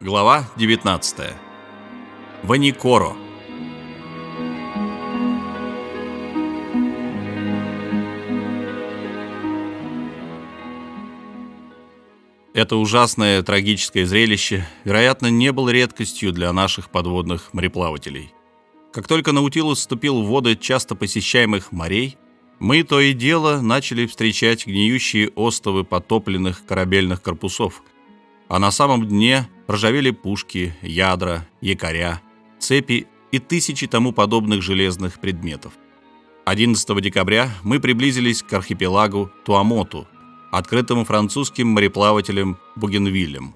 Глава 19. Ваникоро. Это ужасное трагическое зрелище, вероятно, не было редкостью для наших подводных мореплавателей. Как только Наутилус вступил в воды часто посещаемых морей, мы то и дело начали встречать гниющие остовы потопленных корабельных корпусов, а на самом дне ржавели пушки, ядра, якоря, цепи и тысячи тому подобных железных предметов. 11 декабря мы приблизились к архипелагу Туамоту, открытому французским мореплавателем Бугенвиллем.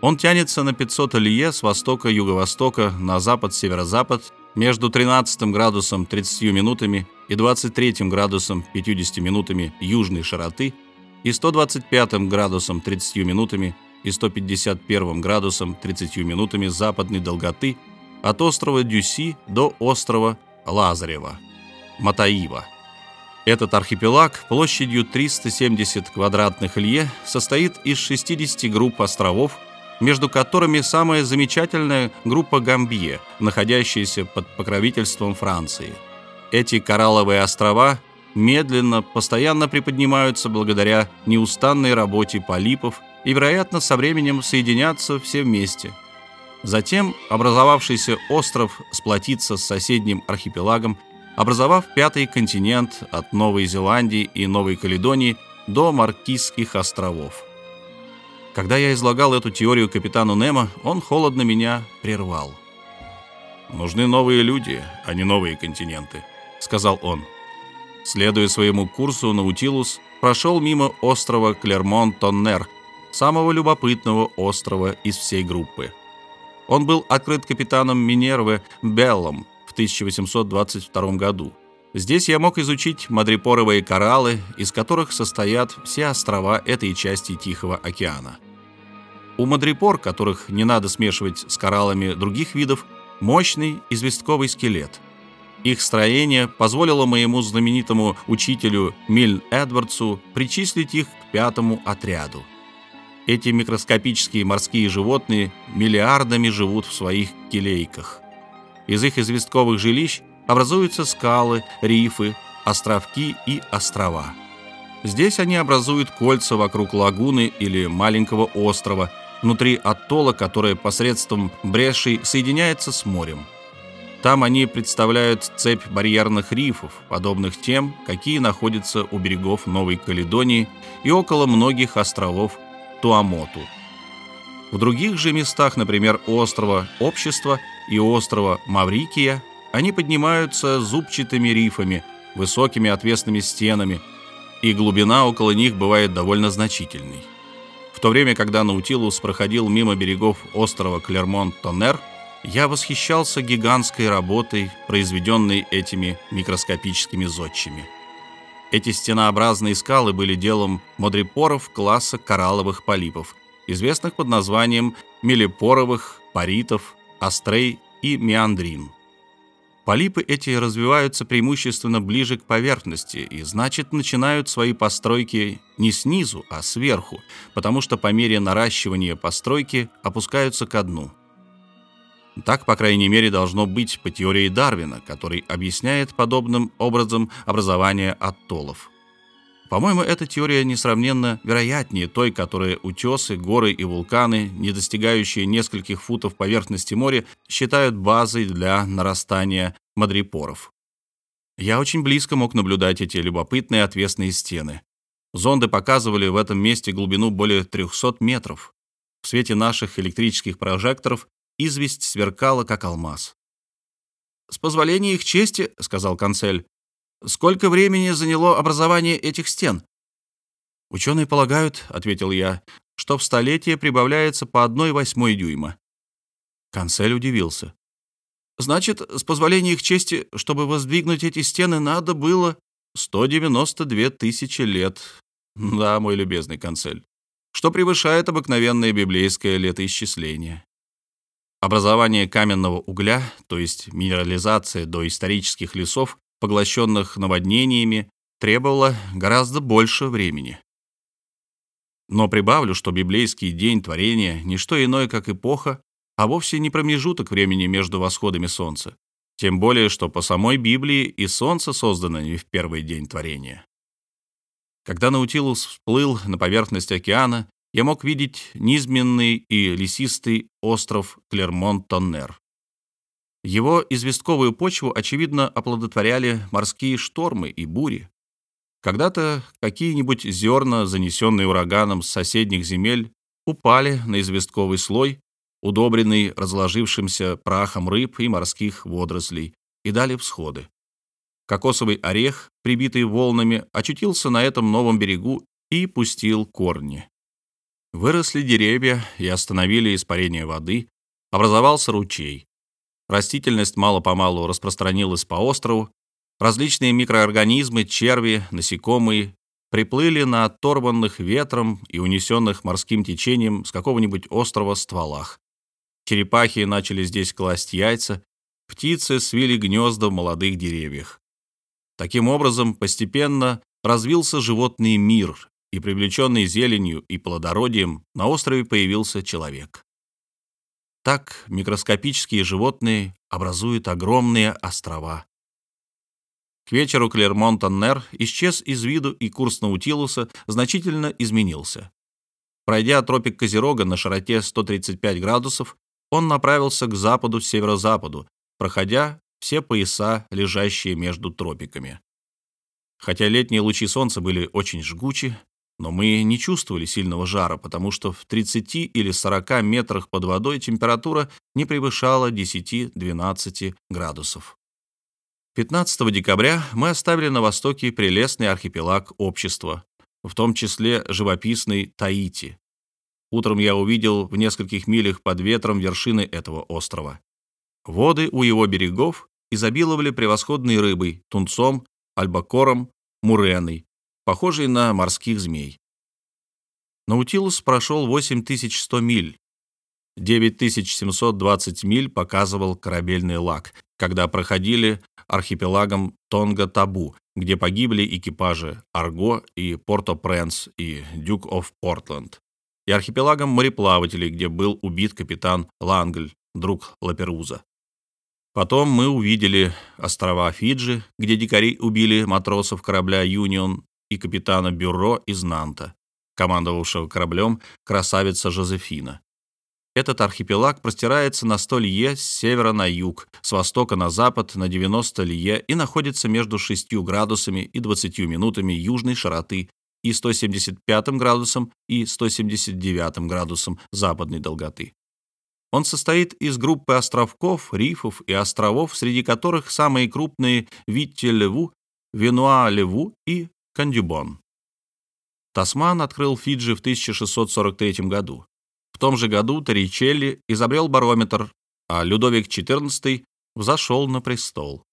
Он тянется на 500 лье с востока-юго-востока на запад-северо-запад между 13 градусом 30 минутами и 23 градусом 50 минутами южной широты и 125 градусом 30 минутами и 151 градусом 30 минутами западной долготы от острова Дюси до острова Лазарева, Матаива. Этот архипелаг площадью 370 квадратных лье состоит из 60 групп островов, между которыми самая замечательная группа Гамбье, находящаяся под покровительством Франции. Эти коралловые острова медленно, постоянно приподнимаются благодаря неустанной работе полипов и, вероятно, со временем соединятся все вместе. Затем образовавшийся остров сплотится с соседним архипелагом образовав пятый континент от Новой Зеландии и Новой Каледонии до Маркизских островов. Когда я излагал эту теорию капитану Немо, он холодно меня прервал. «Нужны новые люди, а не новые континенты», — сказал он. Следуя своему курсу, Наутилус прошел мимо острова Клермон-Тоннер, самого любопытного острова из всей группы. Он был открыт капитаном Минервы Беллом, 1822 году. Здесь я мог изучить мадрипоровые кораллы, из которых состоят все острова этой части Тихого океана. У мадрипор, которых не надо смешивать с кораллами других видов, мощный известковый скелет. Их строение позволило моему знаменитому учителю Мильн Эдвардсу причислить их к пятому отряду. Эти микроскопические морские животные миллиардами живут в своих келейках. Из их известковых жилищ образуются скалы, рифы, островки и острова. Здесь они образуют кольца вокруг лагуны или маленького острова, внутри атолла, которое посредством брешей соединяется с морем. Там они представляют цепь барьерных рифов, подобных тем, какие находятся у берегов Новой Каледонии и около многих островов Туамоту. В других же местах, например, острова Общества и острова Маврикия, они поднимаются зубчатыми рифами, высокими отвесными стенами, и глубина около них бывает довольно значительной. В то время, когда Наутилус проходил мимо берегов острова Клермон-Тоннер, я восхищался гигантской работой, произведенной этими микроскопическими зодчими. Эти стенообразные скалы были делом модрипоров класса коралловых полипов – известных под названием мелипоровых, паритов, астрей и меандрин. Полипы эти развиваются преимущественно ближе к поверхности и, значит, начинают свои постройки не снизу, а сверху, потому что по мере наращивания постройки опускаются ко дну. Так, по крайней мере, должно быть по теории Дарвина, который объясняет подобным образом образование аттолов. По-моему, эта теория несравненно вероятнее той, которая утесы, горы и вулканы, не достигающие нескольких футов поверхности моря, считают базой для нарастания мадрипоров. Я очень близко мог наблюдать эти любопытные отвесные стены. Зонды показывали в этом месте глубину более 300 метров. В свете наших электрических прожекторов известь сверкала, как алмаз. «С позволения их чести», — сказал канцель, Сколько времени заняло образование этих стен? Ученые полагают, ответил я, что в столетие прибавляется по одной восьмой дюйма. Канцель удивился. Значит, с позволения их чести, чтобы воздвигнуть эти стены, надо было 192 тысячи лет. Да, мой любезный канцель, что превышает обыкновенное библейское летоисчисление. Образование каменного угля, то есть минерализация до исторических лесов, поглощенных наводнениями, требовало гораздо больше времени. Но прибавлю, что библейский день творения – не что иное, как эпоха, а вовсе не промежуток времени между восходами солнца. Тем более, что по самой Библии и солнце создано не в первый день творения. Когда Наутилус всплыл на поверхность океана, я мог видеть низменный и лесистый остров Клермон-Тоннер. Его известковую почву, очевидно, оплодотворяли морские штормы и бури. Когда-то какие-нибудь зерна, занесенные ураганом с соседних земель, упали на известковый слой, удобренный разложившимся прахом рыб и морских водорослей, и дали всходы. Кокосовый орех, прибитый волнами, очутился на этом новом берегу и пустил корни. Выросли деревья и остановили испарение воды, образовался ручей. Растительность мало-помалу распространилась по острову, различные микроорганизмы, черви, насекомые приплыли на оторванных ветром и унесенных морским течением с какого-нибудь острова стволах. Черепахи начали здесь класть яйца, птицы свили гнезда в молодых деревьях. Таким образом, постепенно развился животный мир, и привлеченный зеленью и плодородием на острове появился человек. Так микроскопические животные образуют огромные острова. К вечеру Клермон-Тоннер исчез из виду, и курс Наутилуса значительно изменился. Пройдя тропик Козерога на широте 135 градусов, он направился к западу-северо-западу, проходя все пояса, лежащие между тропиками. Хотя летние лучи солнца были очень жгучи, но мы не чувствовали сильного жара, потому что в 30 или 40 метрах под водой температура не превышала 10-12 градусов. 15 декабря мы оставили на востоке прелестный архипелаг общества, в том числе живописный Таити. Утром я увидел в нескольких милях под ветром вершины этого острова. Воды у его берегов изобиловали превосходной рыбой, тунцом, альбакором, муреной, похожей на морских змей. Наутилус прошел 8100 миль. 9720 миль показывал корабельный лак, когда проходили архипелагом Тонга-Табу, где погибли экипажи Арго и Порто-Пренс и Дюк оф Портленд, и архипелагом мореплавателей, где был убит капитан Лангль, друг Лаперуза. Потом мы увидели острова Фиджи, где дикари убили матросов корабля «Юнион» и капитана Бюро из Нанта, командовавшего кораблем красавица Жозефина. Этот архипелаг простирается на 100 лье с севера на юг, с востока на запад на 90 лье и находится между 6 градусами и 20 минутами южной широты и 175 градусом и 179 градусом западной долготы. Он состоит из группы островков, рифов и островов, среди которых самые крупные Витте-Леву, Венуа-Леву и Кандюбон. Тасман открыл Фиджи в 1643 году. В том же году Торричелли изобрел барометр, а Людовик XIV взошел на престол.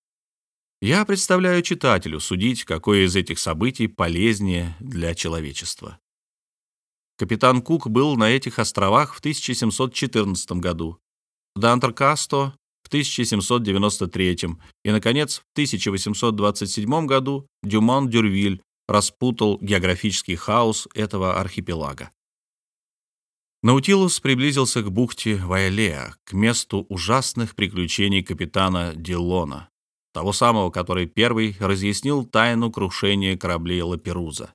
Я представляю читателю судить, какое из этих событий полезнее для человечества. Капитан Кук был на этих островах в 1714 году, Дантер-Касто в 1793 и, наконец, в 1827 году Дюмон-Дюрвиль распутал географический хаос этого архипелага. Наутилус приблизился к бухте Вайлеа, к месту ужасных приключений капитана Дилона, того самого, который первый разъяснил тайну крушения кораблей Лаперуза.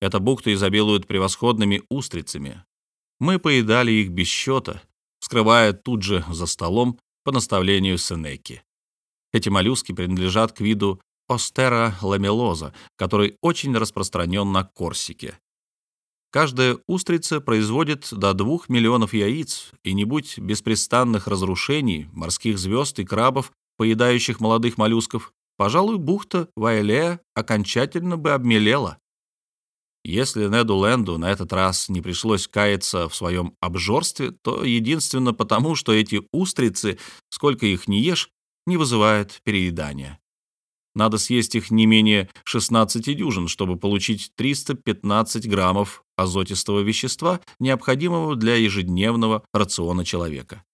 Эта бухта изобилует превосходными устрицами. Мы поедали их без счета, скрывая тут же за столом по наставлению Сенеки. Эти моллюски принадлежат к виду Остера ламелоза, который очень распространен на Корсике. Каждая устрица производит до 2 миллионов яиц, и не будь беспрестанных разрушений морских звезд и крабов, поедающих молодых моллюсков, пожалуй, бухта Вайлея окончательно бы обмелела. Если Неду Ленду на этот раз не пришлось каяться в своем обжорстве, то единственно потому, что эти устрицы, сколько их ни ешь, не вызывают переедания. Надо съесть их не менее 16 дюжин, чтобы получить 315 граммов азотистого вещества, необходимого для ежедневного рациона человека.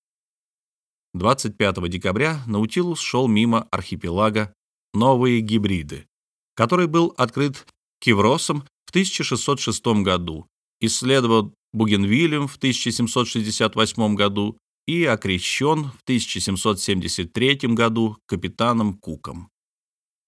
25 декабря Наутилус шел мимо архипелага «Новые гибриды», который был открыт Кивросом в 1606 году исследован Бугенвиллем в 1768 году и окрещен в 1773 году капитаном Куком.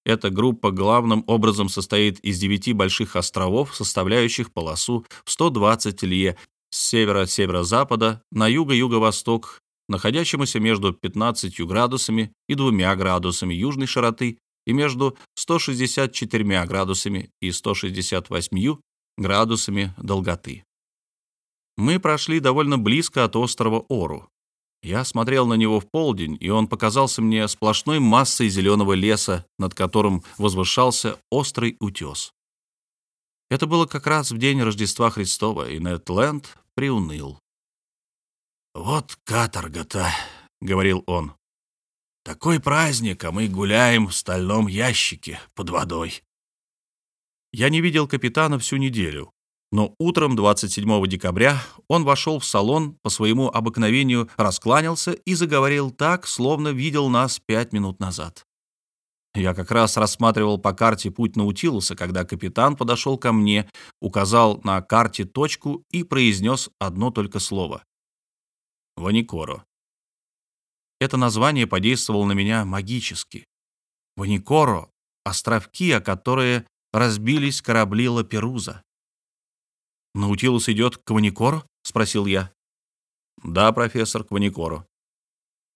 Эта группа главным образом состоит из девяти больших островов, составляющих полосу в 120 лье с севера-северо-запада на юго-юго-восток, находящемуся между 15 градусами и 2 градусами южной широты и между 164 градусами и 168 градусами долготы. Мы прошли довольно близко от острова Ору. Я смотрел на него в полдень, и он показался мне сплошной массой зеленого леса, над которым возвышался острый утес. Это было как раз в день Рождества Христова, и Нед Ленд приуныл. «Вот каторга-то», — говорил он. «Такой праздник, а мы гуляем в стальном ящике под водой». Я не видел капитана всю неделю, но утром 27 декабря он вошел в салон, по своему обыкновению раскланялся и заговорил так, словно видел нас пять минут назад. Я как раз рассматривал по карте путь Наутилуса, когда капитан подошел ко мне, указал на карте точку и произнес одно только слово. Ваникоро. Это название подействовало на меня магически. Ваникоро — островки, о которые разбились корабли Лаперуза. «Наутилус идет к Ваникору?» — спросил я. «Да, профессор, к Ваникору».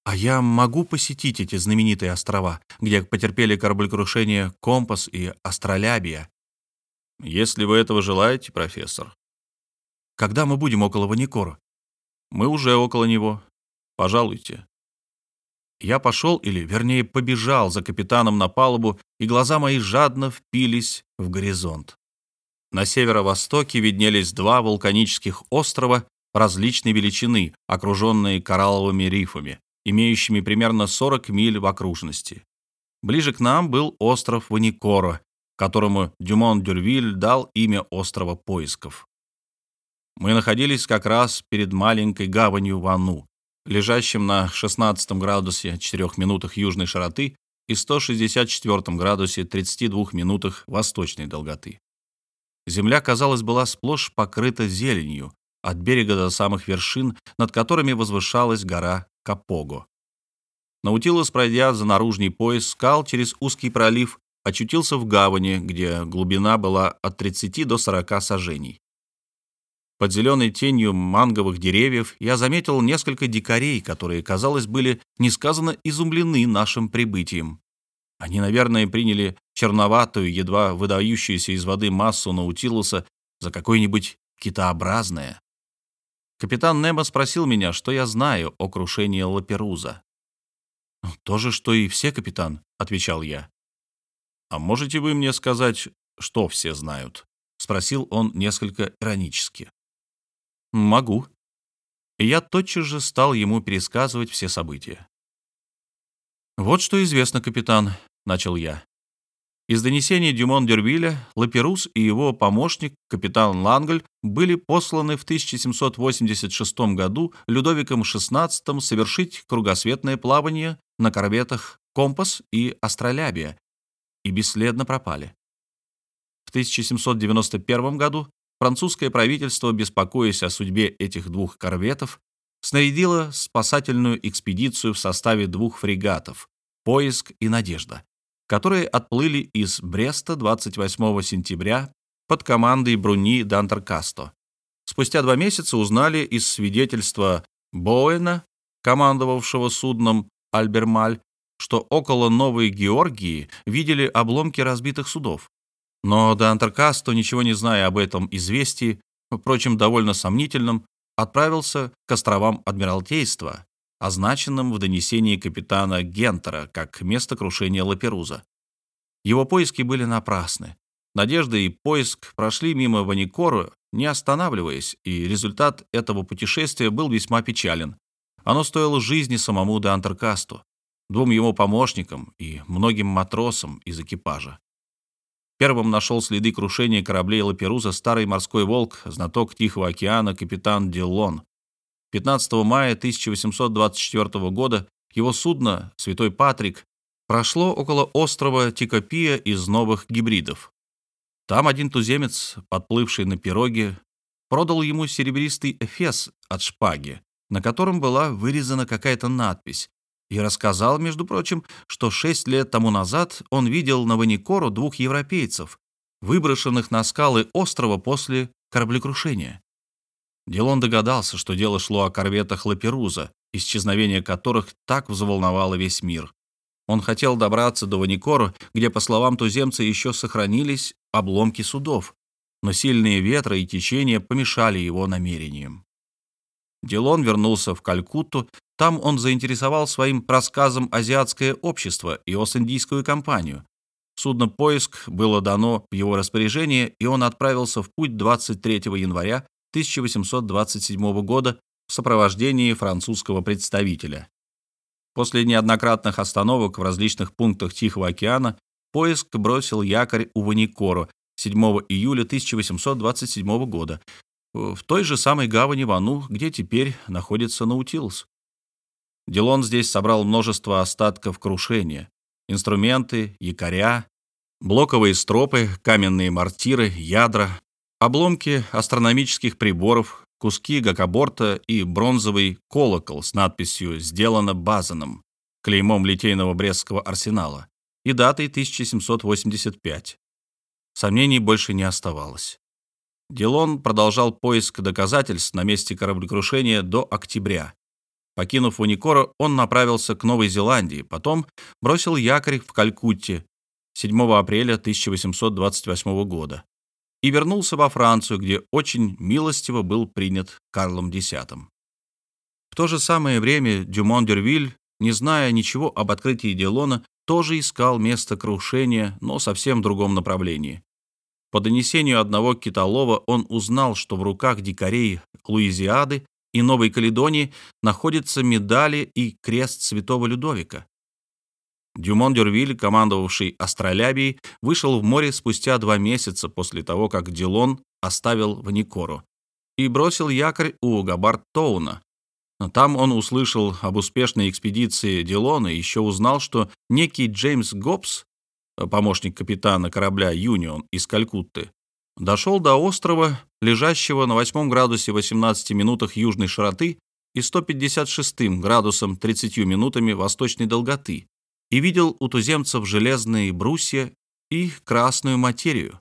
«А я могу посетить эти знаменитые острова, где потерпели кораблекрушение Компас и Астролябия?» «Если вы этого желаете, профессор». «Когда мы будем около Ваникора?» «Мы уже около него. Пожалуйте». Я пошел, или, вернее, побежал за капитаном на палубу, и глаза мои жадно впились в горизонт. На северо-востоке виднелись два вулканических острова различной величины, окруженные коралловыми рифами, имеющими примерно 40 миль в окружности. Ближе к нам был остров Ваникоро, которому Дюмон-Дюрвиль дал имя острова поисков. Мы находились как раз перед маленькой гаванью Вану, лежащим на 16 градусе 4 минутах южной широты и 164 градусе 32 минутах восточной долготы. Земля, казалось, была сплошь покрыта зеленью, от берега до самых вершин, над которыми возвышалась гора Капого. Наутилус, пройдя за наружный пояс скал через узкий пролив, очутился в гавани, где глубина была от 30 до 40 сажений. Под зеленой тенью манговых деревьев я заметил несколько дикарей, которые, казалось, были несказанно изумлены нашим прибытием. Они, наверное, приняли черноватую, едва выдающуюся из воды массу Наутилуса за какое-нибудь китообразное. Капитан Немо спросил меня, что я знаю о крушении Лаперуза. «То же, что и все, капитан», — отвечал я. «А можете вы мне сказать, что все знают?» — спросил он несколько иронически. «Могу». И я тотчас же стал ему пересказывать все события. «Вот что известно, капитан начал я. Из донесений Дюмон Дервиля Лаперус и его помощник, капитан Лангль, были посланы в 1786 году Людовиком XVI совершить кругосветное плавание на корветах «Компас» и «Астролябия» и бесследно пропали. В 1791 году французское правительство, беспокоясь о судьбе этих двух корветов, снарядило спасательную экспедицию в составе двух фрегатов «Поиск» и «Надежда», которые отплыли из Бреста 28 сентября под командой Бруни Дантеркасто. Спустя два месяца узнали из свидетельства Боэна, командовавшего судном Альбермаль, что около Новой Георгии видели обломки разбитых судов. Но Дантеркасто, ничего не зная об этом известии, впрочем, довольно сомнительном, отправился к островам Адмиралтейства, означенным в донесении капитана Гентера как место крушения Лаперуза. Его поиски были напрасны. Надежда и поиск прошли мимо Ваникору, не останавливаясь, и результат этого путешествия был весьма печален. Оно стоило жизни самому де Антеркасту, двум его помощникам и многим матросам из экипажа. Первым нашел следы крушения кораблей Лаперуза старый морской волк, знаток Тихого океана капитан Диллон. 15 мая 1824 года его судно «Святой Патрик» прошло около острова Тикопия из новых гибридов. Там один туземец, подплывший на пироге, продал ему серебристый эфес от шпаги, на котором была вырезана какая-то надпись, и рассказал, между прочим, что шесть лет тому назад он видел на Ваникору двух европейцев, выброшенных на скалы острова после кораблекрушения. Делон догадался, что дело шло о корветах Лаперуза, исчезновение которых так взволновало весь мир. Он хотел добраться до Ваникора, где, по словам туземца, еще сохранились обломки судов, но сильные ветры и течения помешали его намерениям. Дилон вернулся в Калькутту, там он заинтересовал своим рассказом азиатское общество и Ост-Индийскую компанию. Судно «Поиск» было дано в его распоряжение, и он отправился в путь 23 января 1827 года в сопровождении французского представителя. После неоднократных остановок в различных пунктах Тихого океана поиск бросил якорь у Ваникоро 7 июля 1827 года, в той же самой гавани Вану, где теперь находится Наутилус. Дилон здесь собрал множество остатков крушения, инструменты, якоря, блоковые стропы, каменные мортиры, ядра, обломки астрономических приборов, куски гакоборта и бронзовый колокол с надписью «Сделано Базаном», клеймом литейного Брестского арсенала, и датой 1785. Сомнений больше не оставалось. Дилон продолжал поиск доказательств на месте кораблекрушения до октября. Покинув Уникора, он направился к Новой Зеландии, потом бросил якорь в Калькутте 7 апреля 1828 года и вернулся во Францию, где очень милостиво был принят Карлом X. В то же самое время Дюмон Дюрвиль, не зная ничего об открытии Дилона, тоже искал место крушения, но совсем в другом направлении. По донесению одного китолова он узнал, что в руках дикарей Луизиады и Новой Каледонии находятся медали и крест святого Людовика. Дюмон Дюрвиль, командовавший Астролябией, вышел в море спустя два месяца после того, как Дилон оставил Ваникору и бросил якорь у Габарт-Тоуна. Там он услышал об успешной экспедиции Дилона и еще узнал, что некий Джеймс Гоббс помощник капитана корабля «Юнион» из Калькутты, дошел до острова, лежащего на 8 градусе 18 минутах южной широты и 156 градусом 30 минутами восточной долготы, и видел у туземцев железные брусья и красную материю.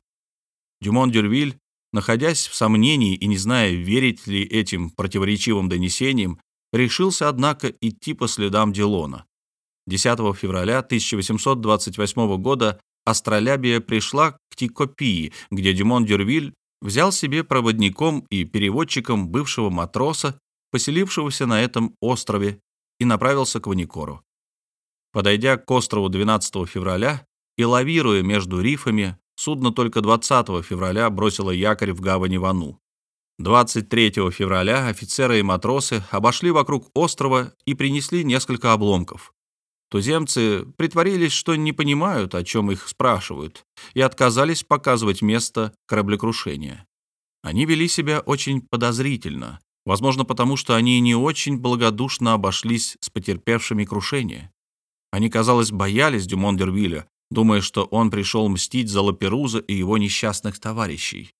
Дюмон Дюрвиль, находясь в сомнении и не зная, верить ли этим противоречивым донесениям, решился, однако, идти по следам Дилона. 10 февраля 1828 года Астролябия пришла к Тикопии, где Дюмон Дюрвиль взял себе проводником и переводчиком бывшего матроса, поселившегося на этом острове, и направился к Ваникору. Подойдя к острову 12 февраля и лавируя между рифами, судно только 20 февраля бросило якорь в гавани Вану. 23 февраля офицеры и матросы обошли вокруг острова и принесли несколько обломков. Туземцы притворились, что не понимают, о чем их спрашивают, и отказались показывать место кораблекрушения. Они вели себя очень подозрительно, возможно, потому что они не очень благодушно обошлись с потерпевшими крушение. Они, казалось, боялись Дюмон Дервиля, думая, что он пришел мстить за Лаперуза и его несчастных товарищей.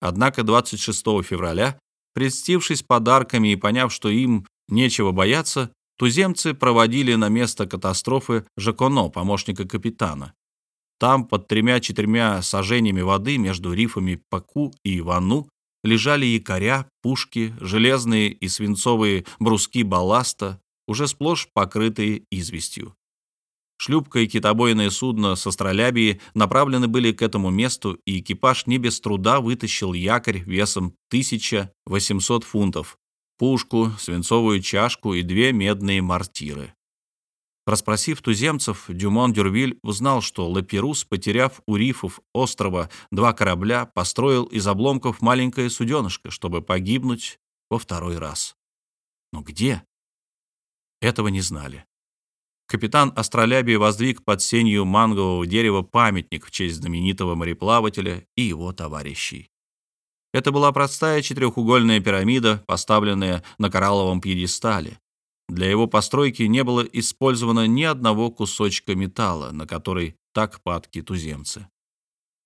Однако 26 февраля, прельстившись подарками и поняв, что им нечего бояться, Туземцы проводили на место катастрофы Жаконо, помощника капитана. Там, под тремя-четырьмя сажениями воды между рифами Паку и Ивану, лежали якоря, пушки, железные и свинцовые бруски балласта, уже сплошь покрытые известью. Шлюпка и китобойное судно с астролябии направлены были к этому месту, и экипаж не без труда вытащил якорь весом 1800 фунтов, пушку, свинцовую чашку и две медные мортиры. Распросив туземцев, Дюмон Дюрвиль узнал, что Лаперус, потеряв у рифов острова два корабля, построил из обломков маленькое суденышко, чтобы погибнуть во второй раз. Но где? Этого не знали. Капитан Астролябий воздвиг под сенью мангового дерева памятник в честь знаменитого мореплавателя и его товарищей. Это была простая четырехугольная пирамида, поставленная на коралловом пьедестале. Для его постройки не было использовано ни одного кусочка металла, на который так падки туземцы.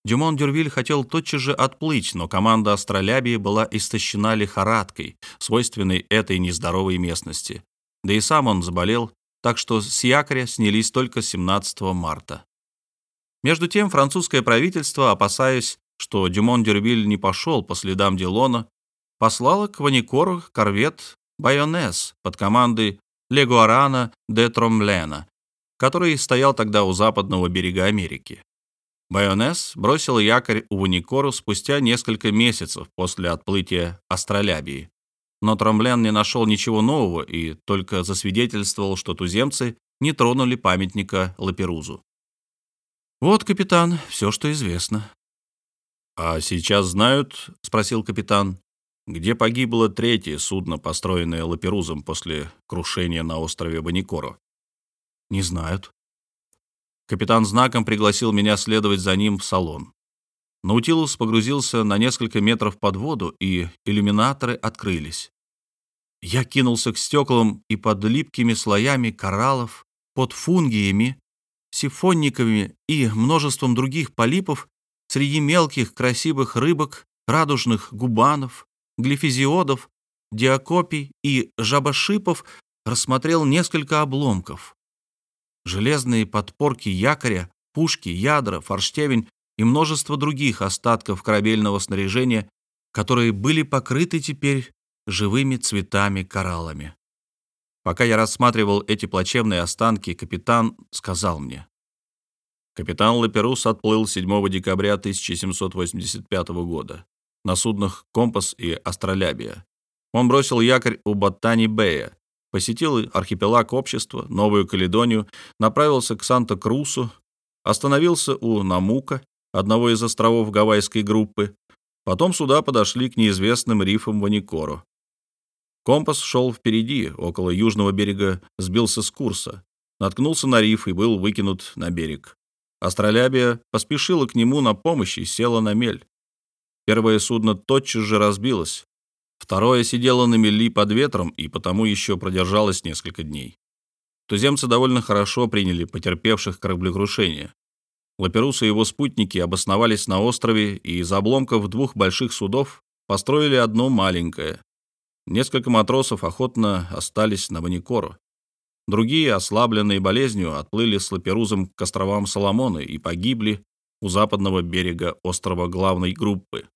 Дюмон Дюрвиль хотел тотчас же отплыть, но команда Астролябии была истощена лихорадкой, свойственной этой нездоровой местности. Да и сам он заболел, так что с якоря снялись только 17 марта. Между тем французское правительство, опасаясь, что Дюмон Дюрвиль не пошел по следам Дилона, послало к Ваникору корвет «Байонес» под командой Легуарана де Тромлена, который стоял тогда у западного берега Америки. Байонес бросил якорь у Ваникору спустя несколько месяцев после отплытия Астролябии. Но Тромлен не нашел ничего нового и только засвидетельствовал, что туземцы не тронули памятника Лаперузу. «Вот, капитан, все, что известно». «А сейчас знают?» — спросил капитан где погибло третье судно, построенное Лаперузом после крушения на острове Баникоро. Не знают. Капитан знаком пригласил меня следовать за ним в салон. Наутилус погрузился на несколько метров под воду, и иллюминаторы открылись. Я кинулся к стеклам и под липкими слоями кораллов, под фунгиями, сифонниками и множеством других полипов среди мелких красивых рыбок, радужных губанов, глифизиодов, диакопий и жабошипов рассмотрел несколько обломков. Железные подпорки якоря, пушки, ядра, форштевень и множество других остатков корабельного снаряжения, которые были покрыты теперь живыми цветами-кораллами. Пока я рассматривал эти плачевные останки, капитан сказал мне. Капитан Лаперус отплыл 7 декабря 1785 года на суднах «Компас» и «Астролябия». Он бросил якорь у Ботани-Бэя, посетил архипелаг общества, Новую Каледонию, направился к Санта-Крусу, остановился у Намука, одного из островов гавайской группы. Потом сюда подошли к неизвестным рифам Ваникору. Компас шел впереди, около южного берега, сбился с курса, наткнулся на риф и был выкинут на берег. Астролябия поспешила к нему на помощь и села на мель. Первое судно тотчас же разбилось. Второе сидело на мели под ветром и потому еще продержалось несколько дней. Туземцы довольно хорошо приняли потерпевших кораблекрушение. Лаперус и его спутники обосновались на острове и из обломков двух больших судов построили одно маленькое. Несколько матросов охотно остались на Ваникору. Другие, ослабленные болезнью, отплыли с Лаперузом к островам Соломоны и погибли у западного берега острова главной группы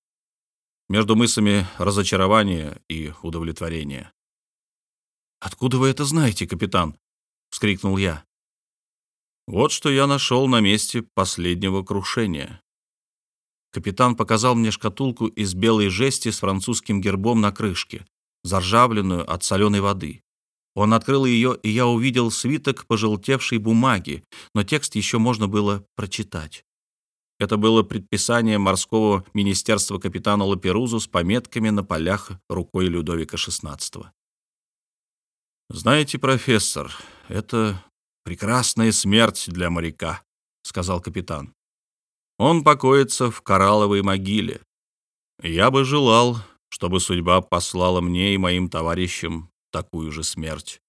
между мысами разочарования и удовлетворения. «Откуда вы это знаете, капитан?» — вскрикнул я. «Вот что я нашел на месте последнего крушения». Капитан показал мне шкатулку из белой жести с французским гербом на крышке, заржавленную от соленой воды. Он открыл ее, и я увидел свиток пожелтевшей бумаги, но текст еще можно было прочитать. Это было предписание морского министерства капитана Лаперузу с пометками на полях рукой Людовика XVI. «Знаете, профессор, это прекрасная смерть для моряка», — сказал капитан. «Он покоится в коралловой могиле. Я бы желал, чтобы судьба послала мне и моим товарищам такую же смерть».